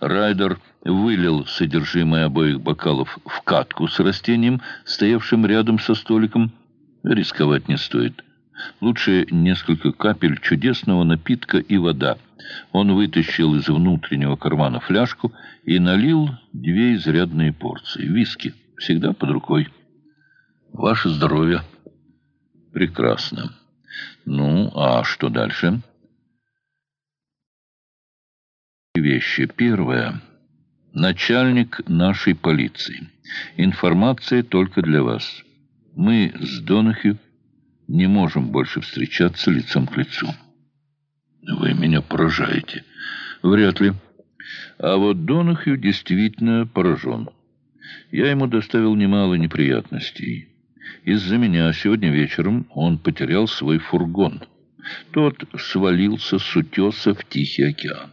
Райдер вылил содержимое обоих бокалов в катку с растением, стоявшим рядом со столиком. Рисковать не стоит. Лучше несколько капель чудесного напитка и вода. Он вытащил из внутреннего кармана фляжку и налил две изрядные порции. Виски всегда под рукой. «Ваше здоровье!» «Прекрасно. Ну, а что дальше?» Вещи. Первое. Начальник нашей полиции. Информация только для вас. Мы с Донахью не можем больше встречаться лицом к лицу. Вы меня поражаете. Вряд ли. А вот Донахью действительно поражен. Я ему доставил немало неприятностей. Из-за меня сегодня вечером он потерял свой фургон. Тот свалился с утеса в Тихий океан.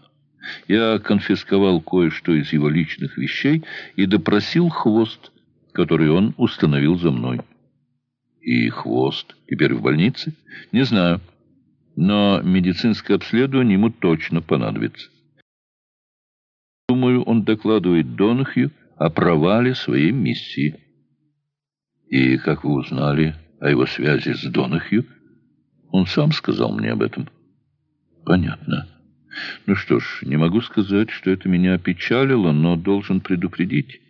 Я конфисковал кое-что из его личных вещей и допросил хвост, который он установил за мной. И хвост теперь в больнице? Не знаю. Но медицинское обследование ему точно понадобится. Думаю, он докладывает Донахью о провале своей миссии. И как вы узнали о его связи с Донахью? Он сам сказал мне об этом. Понятно. Ну что ж, не могу сказать, что это меня опечалило, но должен предупредить.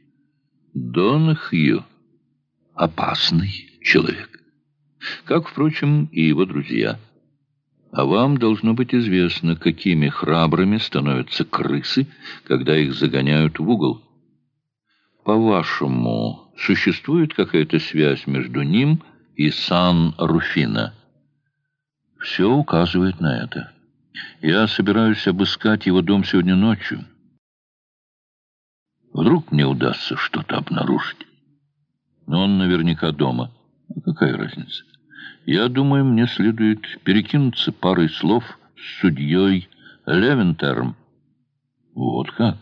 Донахью — опасный человек. Как, впрочем, и его друзья. А вам должно быть известно, какими храбрыми становятся крысы, когда их загоняют в угол. По-вашему, существует какая-то связь между ним и Сан-Руфино? Все указывает на это. Я собираюсь обыскать его дом сегодня ночью. Вдруг мне удастся что-то обнаружить. Но он наверняка дома. А какая разница? Я думаю, мне следует перекинуться парой слов с судьей Левентером. Вот как?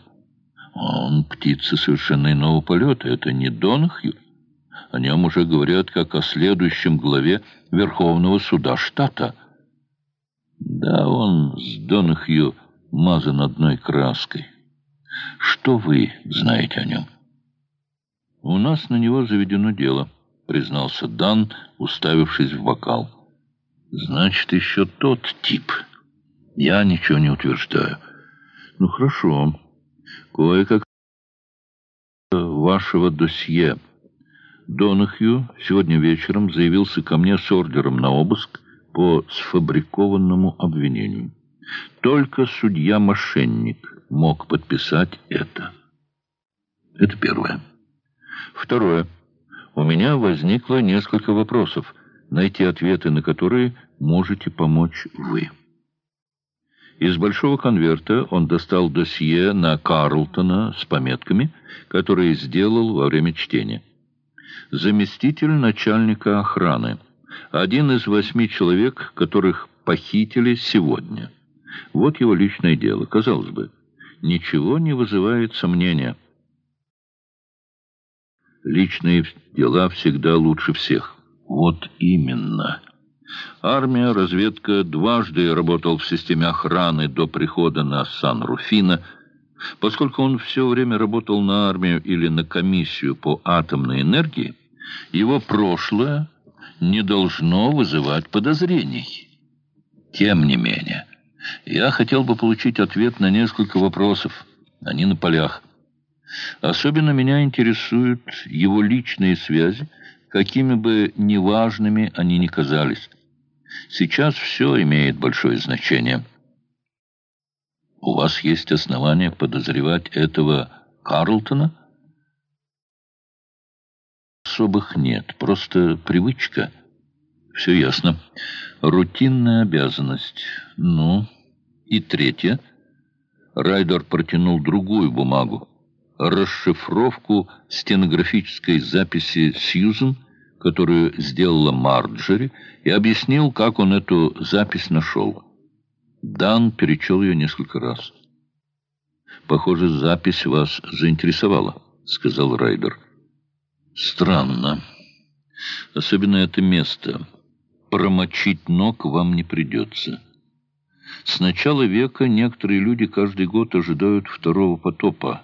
Он птица совершенно иного полета. Это не Донахью. О нем уже говорят как о следующем главе Верховного суда штата — да, он с Донахью мазан одной краской. Что вы знаете о нем? У нас на него заведено дело, признался Дан, уставившись в бокал. Значит, еще тот тип. Я ничего не утверждаю. Ну, хорошо. Кое-как вашего досье. Донахью сегодня вечером заявился ко мне с ордером на обыск, по сфабрикованному обвинению. Только судья-мошенник мог подписать это. Это первое. Второе. У меня возникло несколько вопросов, найти ответы на которые можете помочь вы. Из большого конверта он достал досье на Карлтона с пометками, которые сделал во время чтения. Заместитель начальника охраны – один из восьми человек, которых похитили сегодня. Вот его личное дело, казалось бы. Ничего не вызывает сомнения. Личные дела всегда лучше всех. Вот именно. Армия, разведка дважды работал в системе охраны до прихода на Сан-Руфино. Поскольку он все время работал на армию или на комиссию по атомной энергии, его прошлое не должно вызывать подозрений. Тем не менее, я хотел бы получить ответ на несколько вопросов. Они на полях. Особенно меня интересуют его личные связи, какими бы неважными они ни казались. Сейчас все имеет большое значение. У вас есть основания подозревать этого Карлтона? Особых нет, просто привычка. Все ясно. Рутинная обязанность. Ну, и третье. Райдер протянул другую бумагу. Расшифровку стенографической записи Сьюзен, которую сделала Марджери, и объяснил, как он эту запись нашел. Дан перечел ее несколько раз. «Похоже, запись вас заинтересовала», — сказал Райдер. Странно. Особенно это место. Промочить ног вам не придется. С начала века некоторые люди каждый год ожидают второго потопа.